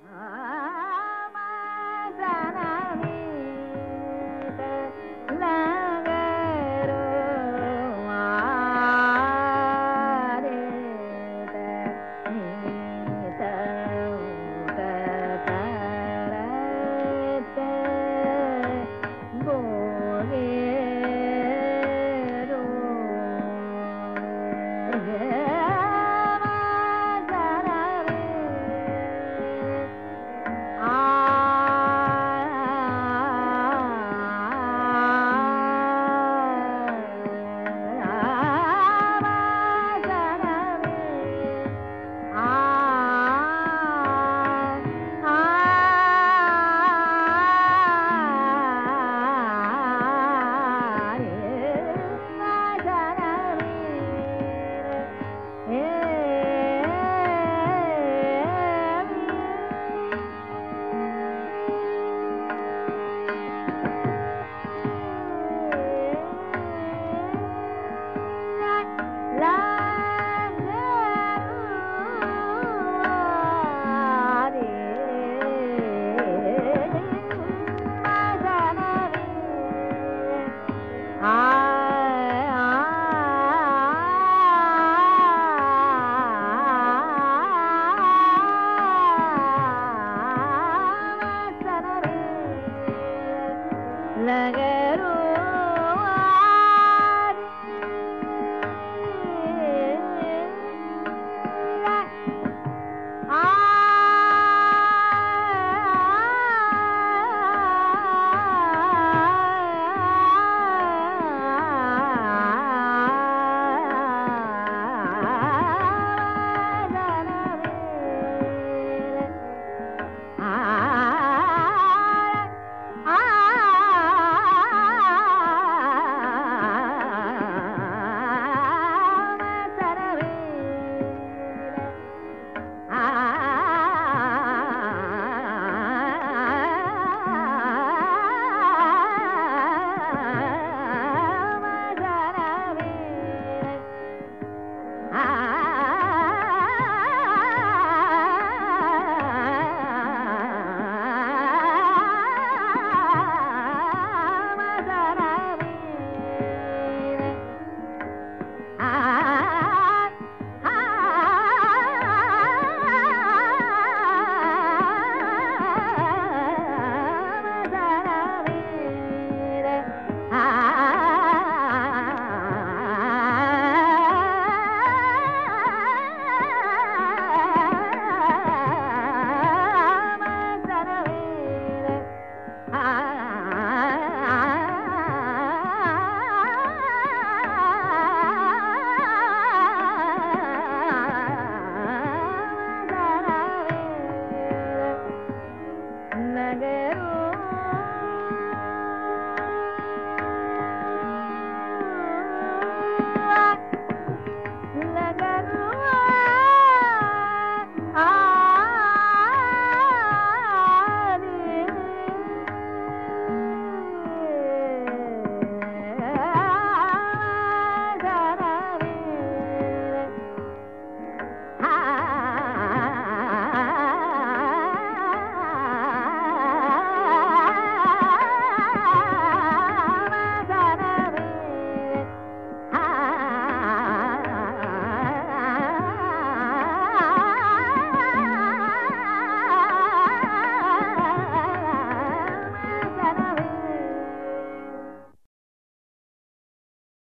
Ah. உலக हाँ हाँ